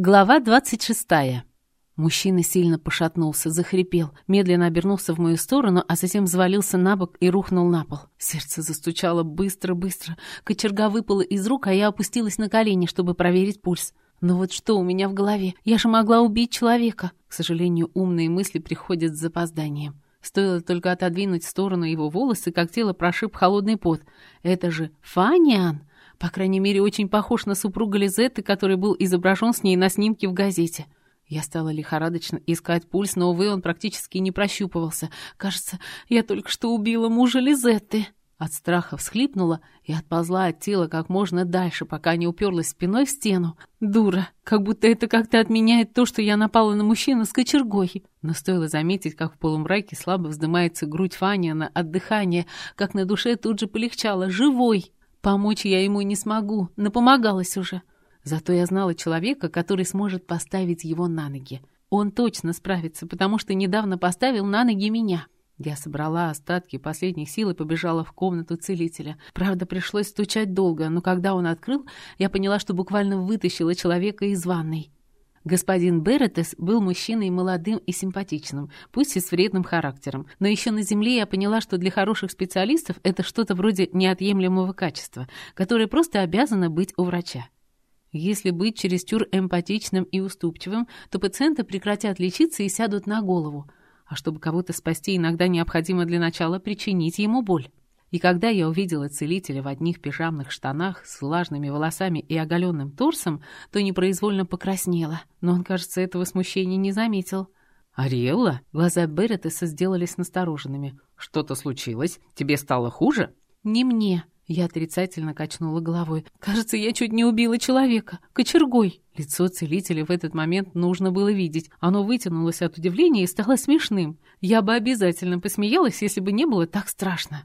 Глава двадцать шестая. Мужчина сильно пошатнулся, захрипел, медленно обернулся в мою сторону, а затем завалился на бок и рухнул на пол. Сердце застучало быстро-быстро. Кочерга выпала из рук, а я опустилась на колени, чтобы проверить пульс. Но вот что у меня в голове? Я же могла убить человека. К сожалению, умные мысли приходят с запозданием. Стоило только отодвинуть в сторону его волосы, как тело прошиб холодный пот. Это же Фаниан! По крайней мере, очень похож на супруга Лизетты, который был изображен с ней на снимке в газете. Я стала лихорадочно искать пульс, но, увы, он практически не прощупывался. Кажется, я только что убила мужа Лизетты. От страха всхлипнула и отползла от тела как можно дальше, пока не уперлась спиной в стену. Дура, как будто это как-то отменяет то, что я напала на мужчину с кочергой. Но стоило заметить, как в полумраке слабо вздымается грудь Фаниана от дыхания, как на душе тут же полегчало. Живой! Помочь я ему не смогу, напомогалась уже. Зато я знала человека, который сможет поставить его на ноги. Он точно справится, потому что недавно поставил на ноги меня. Я собрала остатки последних сил и побежала в комнату целителя. Правда, пришлось стучать долго, но когда он открыл, я поняла, что буквально вытащила человека из ванной. Господин Беретес был мужчиной молодым и симпатичным, пусть и с вредным характером, но еще на Земле я поняла, что для хороших специалистов это что-то вроде неотъемлемого качества, которое просто обязано быть у врача. Если быть чересчур эмпатичным и уступчивым, то пациенты прекратят лечиться и сядут на голову, а чтобы кого-то спасти, иногда необходимо для начала причинить ему боль. И когда я увидела целителя в одних пижамных штанах с влажными волосами и оголенным торсом, то непроизвольно покраснела, но он, кажется, этого смущения не заметил. «Ариэлла?» Глаза Берретеса сделались настороженными. «Что-то случилось? Тебе стало хуже?» «Не мне», я отрицательно качнула головой. «Кажется, я чуть не убила человека. Кочергой!» Лицо целителя в этот момент нужно было видеть. Оно вытянулось от удивления и стало смешным. Я бы обязательно посмеялась, если бы не было так страшно.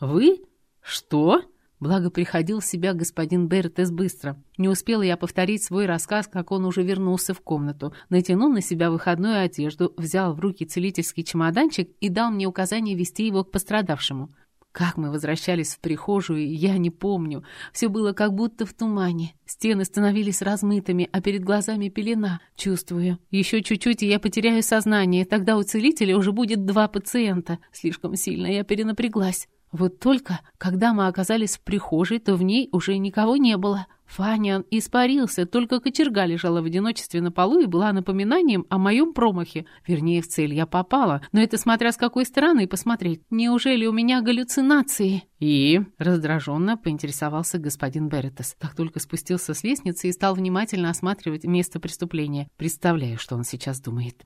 «Вы? Что?» Благо приходил в себя господин Бертес быстро. Не успела я повторить свой рассказ, как он уже вернулся в комнату, натянул на себя выходную одежду, взял в руки целительский чемоданчик и дал мне указание вести его к пострадавшему. Как мы возвращались в прихожую, я не помню. Все было как будто в тумане. Стены становились размытыми, а перед глазами пелена. Чувствую. Еще чуть-чуть, и я потеряю сознание. Тогда у целителя уже будет два пациента. Слишком сильно я перенапряглась. Вот только, когда мы оказались в прихожей, то в ней уже никого не было. Фанян испарился, только кочерга лежала в одиночестве на полу и была напоминанием о моем промахе. Вернее, в цель я попала, но это смотря с какой стороны посмотреть. Неужели у меня галлюцинации? И раздраженно поинтересовался господин Беретес. Как только спустился с лестницы и стал внимательно осматривать место преступления. Представляю, что он сейчас думает.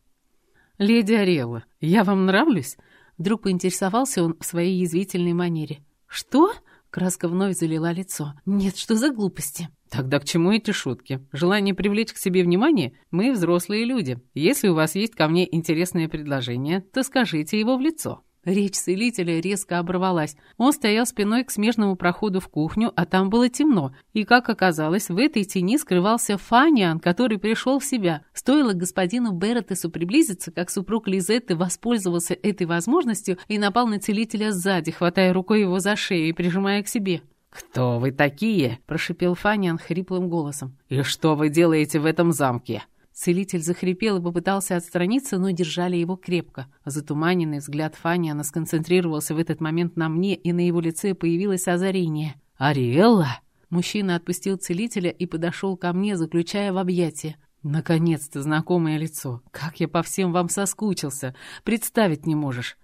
«Леди Орелла, я вам нравлюсь?» Вдруг поинтересовался он в своей язвительной манере. «Что?» Краска вновь залила лицо. «Нет, что за глупости?» «Тогда к чему эти шутки? Желание привлечь к себе внимание? Мы взрослые люди. Если у вас есть ко мне интересное предложение, то скажите его в лицо». Речь целителя резко оборвалась. Он стоял спиной к смежному проходу в кухню, а там было темно. И, как оказалось, в этой тени скрывался Фаниан, который пришел в себя. Стоило господину Берретесу приблизиться, как супруг Лизетты воспользовался этой возможностью и напал на целителя сзади, хватая рукой его за шею и прижимая к себе. «Кто вы такие?» – прошипел Фаниан хриплым голосом. «И что вы делаете в этом замке?» Целитель захрипел и попытался отстраниться, но держали его крепко. Затуманенный взгляд Фани, она сконцентрировался в этот момент на мне, и на его лице появилось озарение. «Ариэлла!» Мужчина отпустил целителя и подошел ко мне, заключая в объятия. «Наконец-то знакомое лицо! Как я по всем вам соскучился! Представить не можешь!»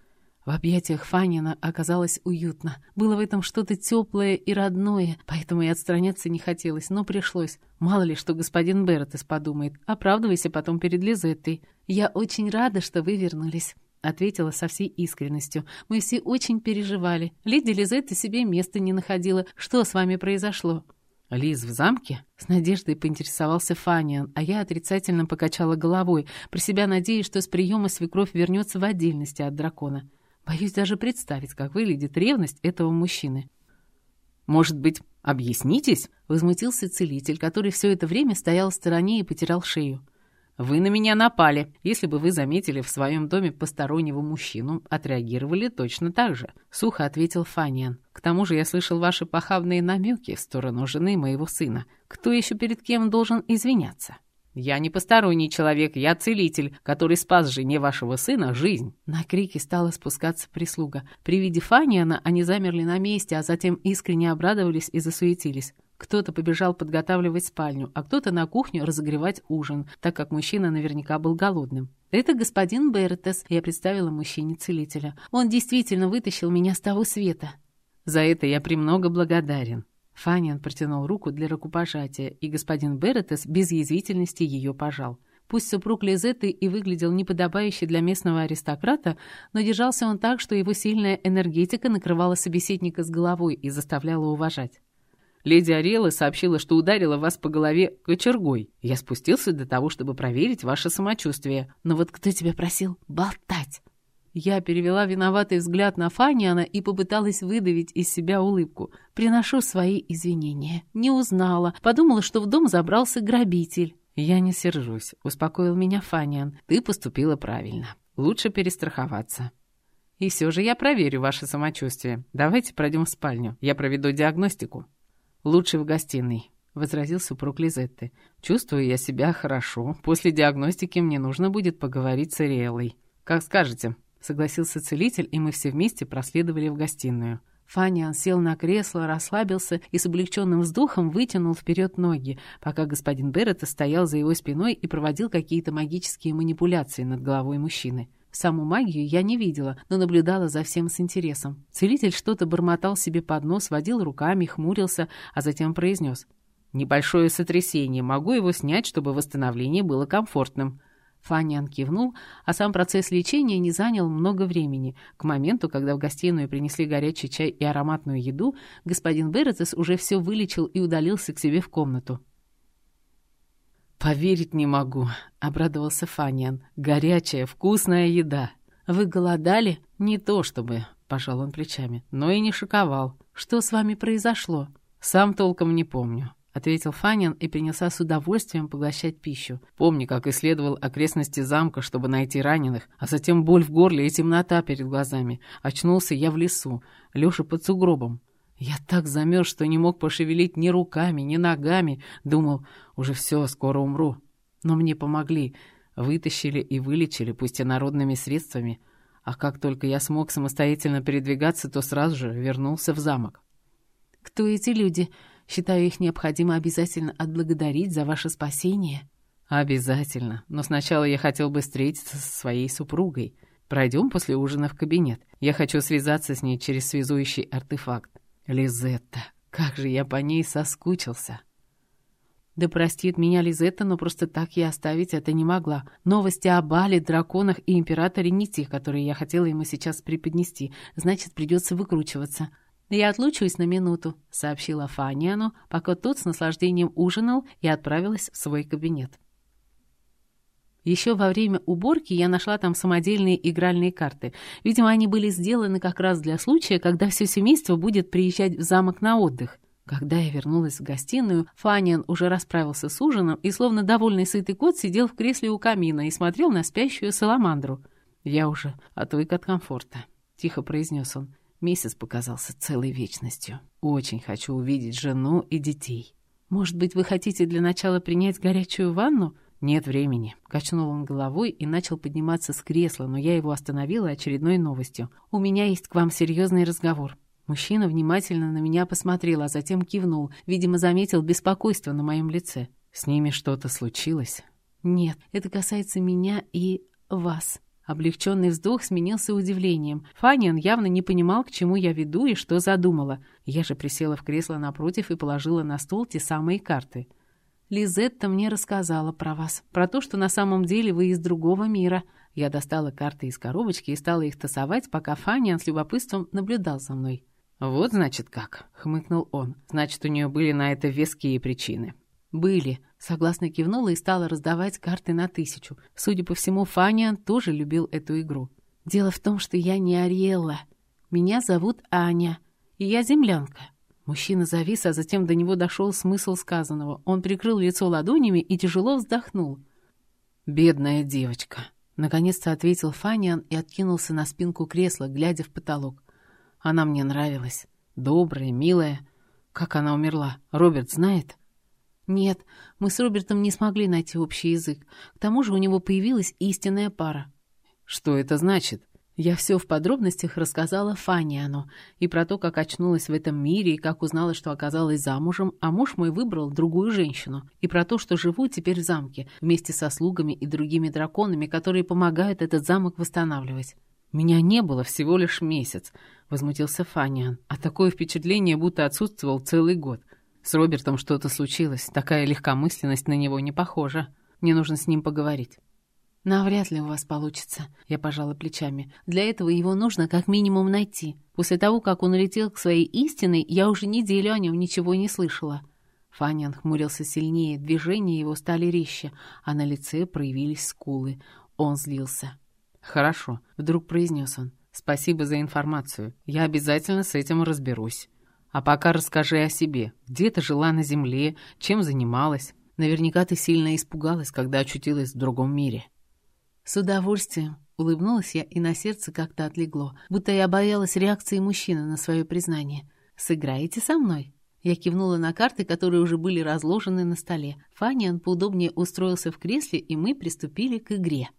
В объятиях Фанина оказалось уютно. Было в этом что-то теплое и родное, поэтому и отстраняться не хотелось, но пришлось. Мало ли, что господин Берретес подумает. Оправдывайся потом перед Лизеттой. «Я очень рада, что вы вернулись», — ответила со всей искренностью. «Мы все очень переживали. Леди Лизетта себе места не находила. Что с вами произошло?» «Лиз в замке?» С надеждой поинтересовался Фаниан, а я отрицательно покачала головой, про себя надеясь, что с приема свекровь вернется в отдельности от дракона. Боюсь даже представить, как выглядит ревность этого мужчины. «Может быть, объяснитесь?» — возмутился целитель, который все это время стоял в стороне и потирал шею. «Вы на меня напали. Если бы вы заметили в своем доме постороннего мужчину, отреагировали точно так же», — сухо ответил Фаниан. «К тому же я слышал ваши похабные намеки в сторону жены моего сына. Кто еще перед кем должен извиняться?» «Я не посторонний человек, я целитель, который спас жене вашего сына жизнь». На крики стала спускаться прислуга. При виде Фаниана они замерли на месте, а затем искренне обрадовались и засуетились. Кто-то побежал подготавливать спальню, а кто-то на кухню разогревать ужин, так как мужчина наверняка был голодным. «Это господин Бертес», — я представила мужчине целителя. «Он действительно вытащил меня с того света». «За это я премного благодарен». Фаниан протянул руку для рукопожатия, и господин Беретес без язвительности ее пожал. Пусть супруг Лизетты и выглядел неподобающе для местного аристократа, но держался он так, что его сильная энергетика накрывала собеседника с головой и заставляла уважать. Леди Ариэла сообщила, что ударила вас по голове кочергой. Я спустился для того, чтобы проверить ваше самочувствие. Но вот кто тебя просил болтать?» Я перевела виноватый взгляд на Фаниана и попыталась выдавить из себя улыбку. Приношу свои извинения. Не узнала. Подумала, что в дом забрался грабитель. «Я не сержусь», — успокоил меня Фаниан. «Ты поступила правильно. Лучше перестраховаться». «И все же я проверю ваше самочувствие. Давайте пройдем в спальню. Я проведу диагностику». «Лучше в гостиной», — возразил супруг Лизетты. «Чувствую я себя хорошо. После диагностики мне нужно будет поговорить с Ариэлой». «Как скажете», — согласился целитель, и мы все вместе проследовали в гостиную. Фаниан сел на кресло, расслабился и с облегченным вздохом вытянул вперед ноги, пока господин Беррета стоял за его спиной и проводил какие-то магические манипуляции над головой мужчины. Саму магию я не видела, но наблюдала за всем с интересом. Целитель что-то бормотал себе под нос, водил руками, хмурился, а затем произнес. «Небольшое сотрясение. Могу его снять, чтобы восстановление было комфортным». Фаниан кивнул, а сам процесс лечения не занял много времени. К моменту, когда в гостиную принесли горячий чай и ароматную еду, господин Беретес уже все вылечил и удалился к себе в комнату. «Поверить не могу», — обрадовался Фаниан. «Горячая, вкусная еда». «Вы голодали?» «Не то чтобы», — пожал он плечами, «но и не шоковал». «Что с вами произошло?» «Сам толком не помню», — ответил Фаниан и принялся с удовольствием поглощать пищу. «Помню, как исследовал окрестности замка, чтобы найти раненых, а затем боль в горле и темнота перед глазами. Очнулся я в лесу, Лёша под сугробом. Я так замерз, что не мог пошевелить ни руками, ни ногами. Думал, уже все, скоро умру. Но мне помогли. Вытащили и вылечили, пусть и народными средствами. А как только я смог самостоятельно передвигаться, то сразу же вернулся в замок. «Кто эти люди? Считаю, их необходимо обязательно отблагодарить за ваше спасение». «Обязательно. Но сначала я хотел бы встретиться со своей супругой. Пройдем после ужина в кабинет. Я хочу связаться с ней через связующий артефакт. Лизетта, как же я по ней соскучился. Да простит меня Лизетта, но просто так я оставить это не могла. Новости о Бале, драконах и императоре не те, которые я хотела ему сейчас преподнести. Значит, придется выкручиваться. «Я отлучусь на минуту», — сообщила Фаниану, пока тот с наслаждением ужинал и отправилась в свой кабинет. Еще во время уборки я нашла там самодельные игральные карты. Видимо, они были сделаны как раз для случая, когда все семейство будет приезжать в замок на отдых. Когда я вернулась в гостиную, Фаниан уже расправился с ужином и, словно довольный сытый кот, сидел в кресле у камина и смотрел на спящую саламандру. «Я уже отвык от комфорта», — тихо произнес он. Месяц показался целой вечностью. Очень хочу увидеть жену и детей. Может быть, вы хотите для начала принять горячую ванну?» «Нет времени», — качнул он головой и начал подниматься с кресла, но я его остановила очередной новостью. «У меня есть к вам серьезный разговор». Мужчина внимательно на меня посмотрел, а затем кивнул. Видимо, заметил беспокойство на моем лице. «С ними что-то случилось?» «Нет, это касается меня и вас». Облегченный вздох сменился удивлением. Фаниан явно не понимал, к чему я веду и что задумала. Я же присела в кресло напротив и положила на стол те самые карты. Лизетта мне рассказала про вас, про то, что на самом деле вы из другого мира. Я достала карты из коробочки и стала их тасовать, пока Фаниан с любопытством наблюдал за мной. «Вот, значит, как», — хмыкнул он. «Значит, у нее были на это веские причины». «Были», — согласно кивнула и стала раздавать карты на тысячу. Судя по всему, Фаниан тоже любил эту игру. «Дело в том, что я не Ариэлла. Меня зовут Аня, и я землянка. Мужчина завис, а затем до него дошел смысл сказанного. Он прикрыл лицо ладонями и тяжело вздохнул. «Бедная девочка!» Наконец-то ответил Фаниан и откинулся на спинку кресла, глядя в потолок. «Она мне нравилась. Добрая, милая. Как она умерла? Роберт знает?» «Нет, мы с Робертом не смогли найти общий язык. К тому же у него появилась истинная пара». «Что это значит?» Я все в подробностях рассказала Фаниану и про то, как очнулась в этом мире, и как узнала, что оказалась замужем, а муж мой выбрал другую женщину, и про то, что живу теперь в замке, вместе со слугами и другими драконами, которые помогают этот замок восстанавливать. «Меня не было всего лишь месяц», — возмутился Фаниан, «а такое впечатление, будто отсутствовал целый год. С Робертом что-то случилось, такая легкомысленность на него не похожа. Мне нужно с ним поговорить». «Навряд ли у вас получится», — я пожала плечами. «Для этого его нужно как минимум найти. После того, как он улетел к своей истине, я уже неделю о нем ничего не слышала». Фаниан хмурился сильнее, движения его стали резче, а на лице проявились скулы. Он злился. «Хорошо», — вдруг произнес он. «Спасибо за информацию. Я обязательно с этим разберусь. А пока расскажи о себе. Где ты жила на Земле, чем занималась? Наверняка ты сильно испугалась, когда очутилась в другом мире». «С удовольствием», — улыбнулась я, и на сердце как-то отлегло, будто я боялась реакции мужчины на свое признание. «Сыграете со мной?» Я кивнула на карты, которые уже были разложены на столе. Фаниан поудобнее устроился в кресле, и мы приступили к игре.